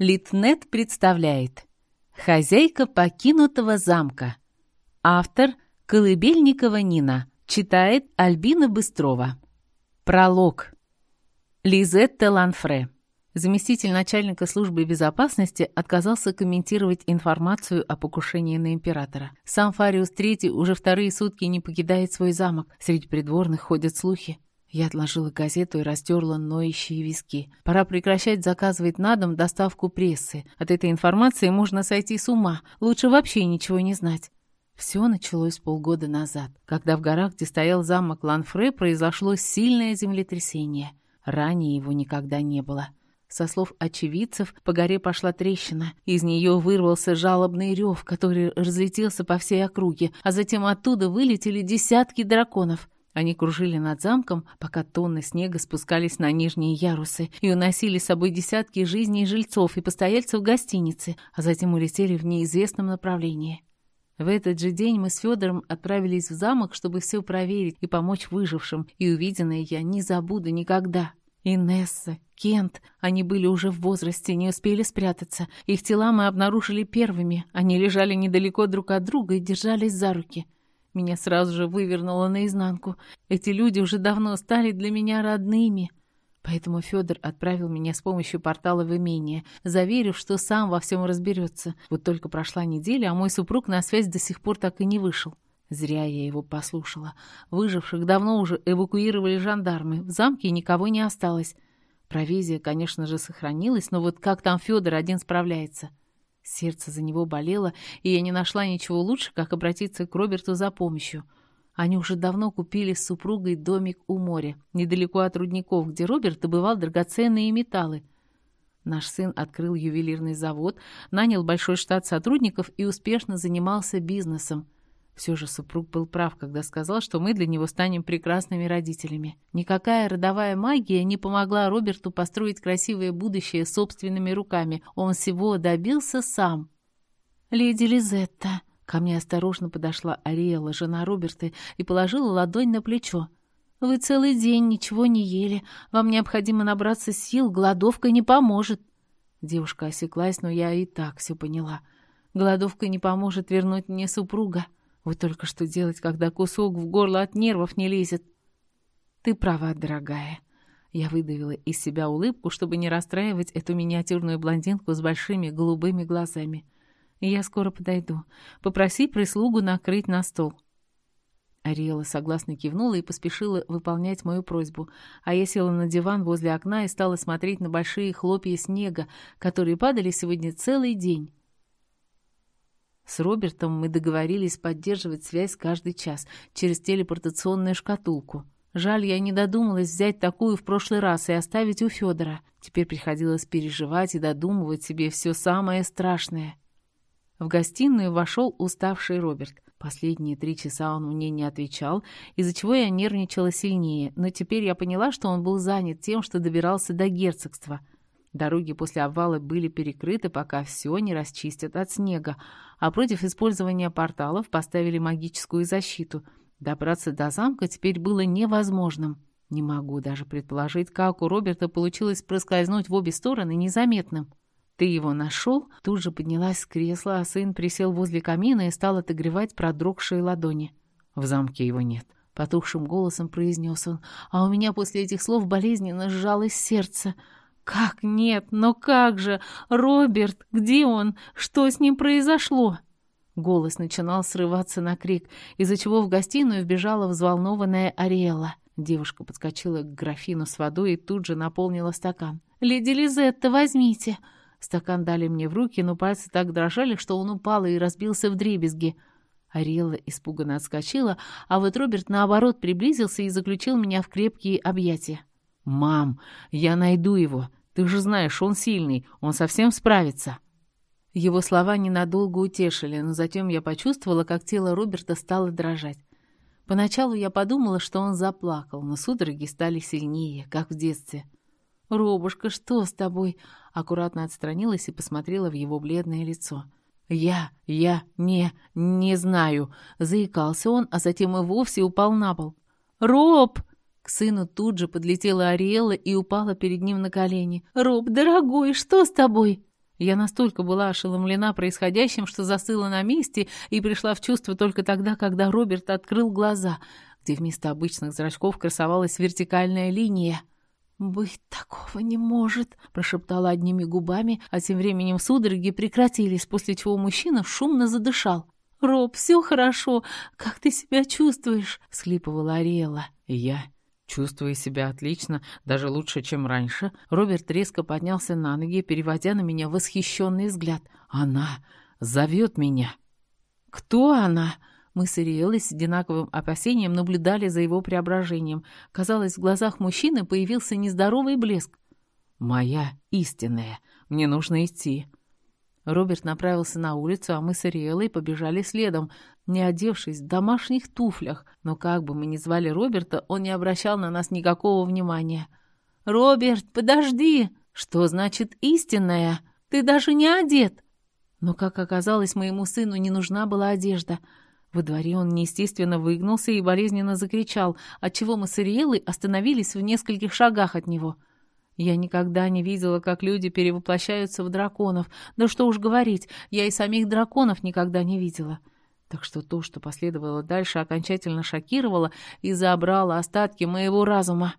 Литнет представляет «Хозяйка покинутого замка». Автор Колыбельникова Нина. Читает Альбина Быстрова. Пролог. Лизетта Ланфре. Заместитель начальника службы безопасности отказался комментировать информацию о покушении на императора. Сам Фариус III уже вторые сутки не покидает свой замок. Среди придворных ходят слухи. Я отложила газету и растерла ноющие виски. Пора прекращать заказывать на дом доставку прессы. От этой информации можно сойти с ума. Лучше вообще ничего не знать. Все началось полгода назад, когда в горах, где стоял замок Ланфре, произошло сильное землетрясение. Ранее его никогда не было. Со слов очевидцев, по горе пошла трещина. Из нее вырвался жалобный рев, который разлетелся по всей округе, а затем оттуда вылетели десятки драконов. Они кружили над замком, пока тонны снега спускались на нижние ярусы и уносили с собой десятки жизней жильцов и постояльцев гостиницы, а затем улетели в неизвестном направлении. В этот же день мы с Федором отправились в замок, чтобы все проверить и помочь выжившим, и увиденное я не забуду никогда. Инесса, Кент, они были уже в возрасте, не успели спрятаться. Их тела мы обнаружили первыми. Они лежали недалеко друг от друга и держались за руки. Меня сразу же вывернуло наизнанку. Эти люди уже давно стали для меня родными. Поэтому Федор отправил меня с помощью портала в имение, заверив, что сам во всем разберется. Вот только прошла неделя, а мой супруг на связь до сих пор так и не вышел. Зря я его послушала. Выживших давно уже эвакуировали жандармы. В замке никого не осталось. Провизия, конечно же, сохранилась, но вот как там Федор один справляется? Сердце за него болело, и я не нашла ничего лучше, как обратиться к Роберту за помощью. Они уже давно купили с супругой домик у моря, недалеко от рудников, где Роберт добывал драгоценные металлы. Наш сын открыл ювелирный завод, нанял большой штат сотрудников и успешно занимался бизнесом. Все же супруг был прав, когда сказал, что мы для него станем прекрасными родителями. Никакая родовая магия не помогла Роберту построить красивое будущее собственными руками. Он всего добился сам. «Леди Лизетта», ко мне осторожно подошла Ариэла, жена Роберта, и положила ладонь на плечо. «Вы целый день ничего не ели. Вам необходимо набраться сил, голодовка не поможет». Девушка осеклась, но я и так все поняла. Голодовка не поможет вернуть мне супруга. Вот только что делать, когда кусок в горло от нервов не лезет? Ты права, дорогая. Я выдавила из себя улыбку, чтобы не расстраивать эту миниатюрную блондинку с большими голубыми глазами. Я скоро подойду. Попроси прислугу накрыть на стол. Ариэла согласно кивнула и поспешила выполнять мою просьбу, а я села на диван возле окна и стала смотреть на большие хлопья снега, которые падали сегодня целый день. С Робертом мы договорились поддерживать связь каждый час через телепортационную шкатулку. Жаль, я не додумалась взять такую в прошлый раз и оставить у Федора. Теперь приходилось переживать и додумывать себе все самое страшное. В гостиную вошел уставший Роберт. Последние три часа он мне не отвечал, из-за чего я нервничала сильнее, но теперь я поняла, что он был занят тем, что добирался до герцогства — Дороги после обвала были перекрыты, пока все не расчистят от снега, а против использования порталов поставили магическую защиту. Добраться до замка теперь было невозможным. Не могу даже предположить, как у Роберта получилось проскользнуть в обе стороны незаметным. «Ты его нашел?» Тут же поднялась с кресла, а сын присел возле камина и стал отогревать продрогшие ладони. «В замке его нет», — потухшим голосом произнес он. «А у меня после этих слов болезненно сжалось сердце». «Как нет? Но как же? Роберт, где он? Что с ним произошло?» Голос начинал срываться на крик, из-за чего в гостиную вбежала взволнованная Ариэла. Девушка подскочила к графину с водой и тут же наполнила стакан. «Леди Лизетта, возьмите!» Стакан дали мне в руки, но пальцы так дрожали, что он упал и разбился в дребезги. Ариэла испуганно отскочила, а вот Роберт, наоборот, приблизился и заключил меня в крепкие объятия. «Мам, я найду его!» Ты же знаешь, он сильный, он совсем справится». Его слова ненадолго утешили, но затем я почувствовала, как тело Роберта стало дрожать. Поначалу я подумала, что он заплакал, но судороги стали сильнее, как в детстве. «Робушка, что с тобой?» Аккуратно отстранилась и посмотрела в его бледное лицо. «Я, я, не, не знаю», — заикался он, а затем и вовсе упал на пол. «Роб!» Сыну тут же подлетела Ариэла и упала перед ним на колени. «Роб, дорогой, что с тобой?» Я настолько была ошеломлена происходящим, что застыла на месте и пришла в чувство только тогда, когда Роберт открыл глаза, где вместо обычных зрачков красовалась вертикальная линия. «Быть такого не может», — прошептала одними губами, а тем временем судороги прекратились, после чего мужчина шумно задышал. «Роб, все хорошо. Как ты себя чувствуешь?» — схлипывала Ариэла. «Я чувствую себя отлично, даже лучше, чем раньше». Роберт резко поднялся на ноги, переводя на меня восхищенный взгляд. «Она зовет меня». «Кто она?» Мы с Ириэлой с одинаковым опасением наблюдали за его преображением. Казалось, в глазах мужчины появился нездоровый блеск. «Моя истинная. Мне нужно идти». Роберт направился на улицу, а мы с Ариэлой побежали следом, не одевшись в домашних туфлях, но как бы мы ни звали Роберта, он не обращал на нас никакого внимания. «Роберт, подожди! Что значит истинная? Ты даже не одет!» Но, как оказалось, моему сыну не нужна была одежда. Во дворе он неестественно выгнулся и болезненно закричал, отчего мы с Ариэлой остановились в нескольких шагах от него — я никогда не видела, как люди перевоплощаются в драконов. Да что уж говорить, я и самих драконов никогда не видела. Так что то, что последовало дальше, окончательно шокировало и забрало остатки моего разума.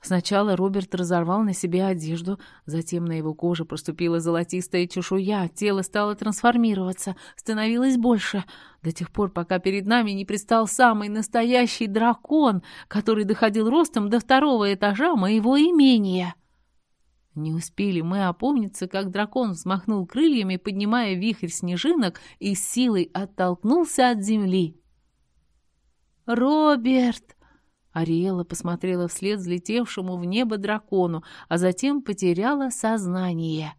Сначала Роберт разорвал на себе одежду, затем на его коже проступила золотистая чешуя, тело стало трансформироваться, становилось больше, до тех пор, пока перед нами не пристал самый настоящий дракон, который доходил ростом до второго этажа моего имения. Не успели мы опомниться, как дракон взмахнул крыльями, поднимая вихрь снежинок и с силой оттолкнулся от земли. «Роберт!» Ариэла посмотрела вслед взлетевшему в небо дракону, а затем потеряла сознание.